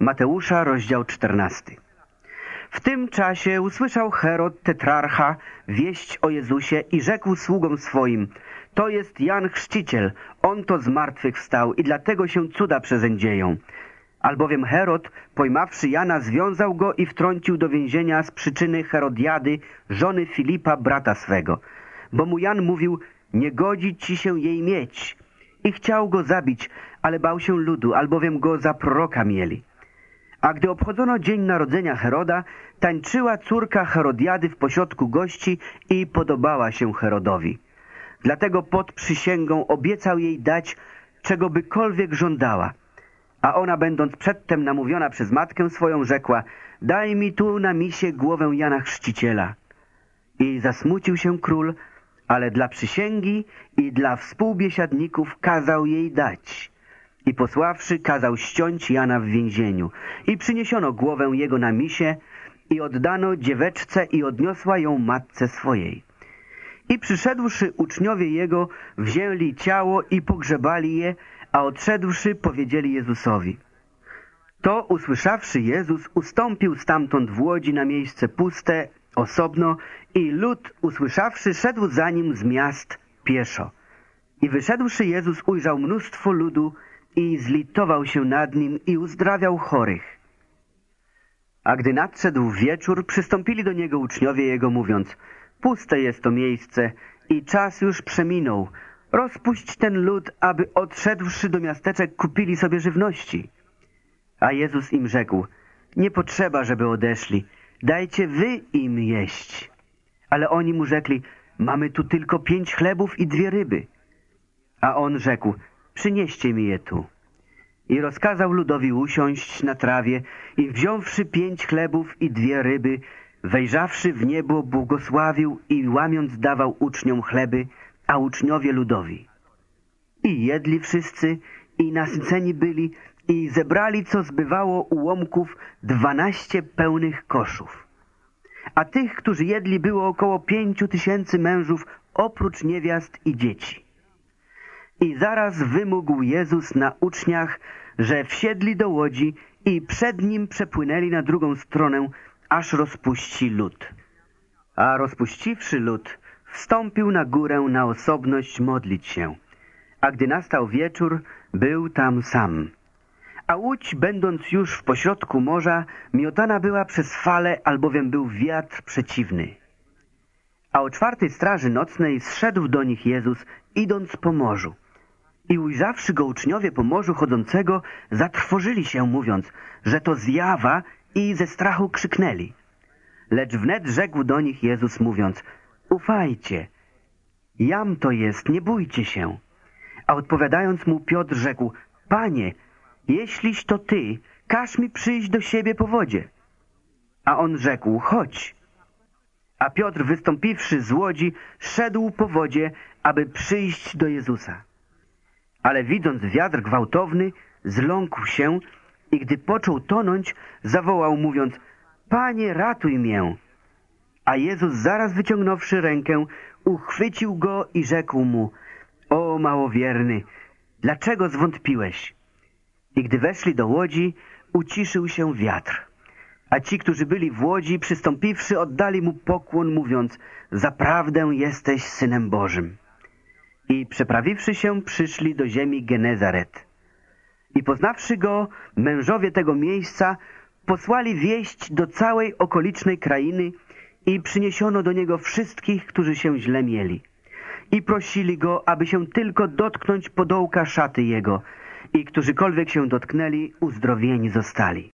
Mateusza, rozdział 14. W tym czasie usłyszał Herod tetrarcha wieść o Jezusie i rzekł sługom swoim, to jest Jan Chrzciciel, on to z martwych wstał i dlatego się cuda przezeń dzieją. Albowiem Herod, pojmawszy Jana, związał go i wtrącił do więzienia z przyczyny Herodiady, żony Filipa, brata swego. Bo mu Jan mówił, nie godzi ci się jej mieć. I chciał go zabić, ale bał się ludu, albowiem go za proroka mieli. A gdy obchodzono dzień narodzenia Heroda, tańczyła córka Herodiady w pośrodku gości i podobała się Herodowi. Dlatego pod przysięgą obiecał jej dać, czego bykolwiek żądała. A ona, będąc przedtem namówiona przez matkę swoją, rzekła, daj mi tu na misie głowę Jana Chrzciciela. I zasmucił się król, ale dla przysięgi i dla współbiesiadników kazał jej dać. I posławszy, kazał ściąć Jana w więzieniu. I przyniesiono głowę jego na misie i oddano dzieweczce i odniosła ją matce swojej. I przyszedłszy uczniowie jego, wzięli ciało i pogrzebali je, a odszedłszy powiedzieli Jezusowi. To usłyszawszy Jezus ustąpił stamtąd w łodzi na miejsce puste, osobno i lud usłyszawszy szedł za nim z miast pieszo. I wyszedłszy Jezus ujrzał mnóstwo ludu i zlitował się nad nim i uzdrawiał chorych. A gdy nadszedł wieczór, przystąpili do niego uczniowie jego mówiąc Puste jest to miejsce i czas już przeminął. Rozpuść ten lud, aby odszedłszy do miasteczek kupili sobie żywności. A Jezus im rzekł, nie potrzeba, żeby odeszli. Dajcie wy im jeść. Ale oni mu rzekli, mamy tu tylko pięć chlebów i dwie ryby. A on rzekł, przynieście mi je tu. I rozkazał ludowi usiąść na trawie i wziąwszy pięć chlebów i dwie ryby, wejrzawszy w niebo, błogosławił i łamiąc dawał uczniom chleby, a uczniowie ludowi. I jedli wszyscy i nasyceni byli i zebrali, co zbywało ułomków, dwanaście pełnych koszów. A tych, którzy jedli, było około pięciu tysięcy mężów, oprócz niewiast i dzieci. I zaraz wymógł Jezus na uczniach, że wsiedli do łodzi i przed nim przepłynęli na drugą stronę, aż rozpuści lud. A rozpuściwszy lud, wstąpił na górę na osobność modlić się. A gdy nastał wieczór, był tam sam. A łódź, będąc już w pośrodku morza, miotana była przez fale, albowiem był wiatr przeciwny. A o czwartej straży nocnej zszedł do nich Jezus, idąc po morzu. I ujrzawszy go uczniowie po morzu chodzącego, zatrwożyli się, mówiąc, że to zjawa i ze strachu krzyknęli. Lecz wnet rzekł do nich Jezus, mówiąc, ufajcie, jam to jest, nie bójcie się. A odpowiadając mu Piotr rzekł, Panie, jeśliś to Ty, każ mi przyjść do siebie po wodzie. A on rzekł, chodź. A Piotr, wystąpiwszy z łodzi, szedł po wodzie, aby przyjść do Jezusa. Ale widząc wiatr gwałtowny, zląkł się i gdy począł tonąć, zawołał, mówiąc, Panie, ratuj mię. A Jezus, zaraz wyciągnąwszy rękę, uchwycił go i rzekł mu, O małowierny, dlaczego zwątpiłeś? I gdy weszli do łodzi, uciszył się wiatr. A ci, którzy byli w łodzi, przystąpiwszy, oddali mu pokłon, mówiąc, Zaprawdę jesteś Synem Bożym. I przeprawiwszy się, przyszli do ziemi Genezaret. I poznawszy go, mężowie tego miejsca posłali wieść do całej okolicznej krainy i przyniesiono do niego wszystkich, którzy się źle mieli. I prosili go, aby się tylko dotknąć podołka szaty jego i którzykolwiek się dotknęli, uzdrowieni zostali.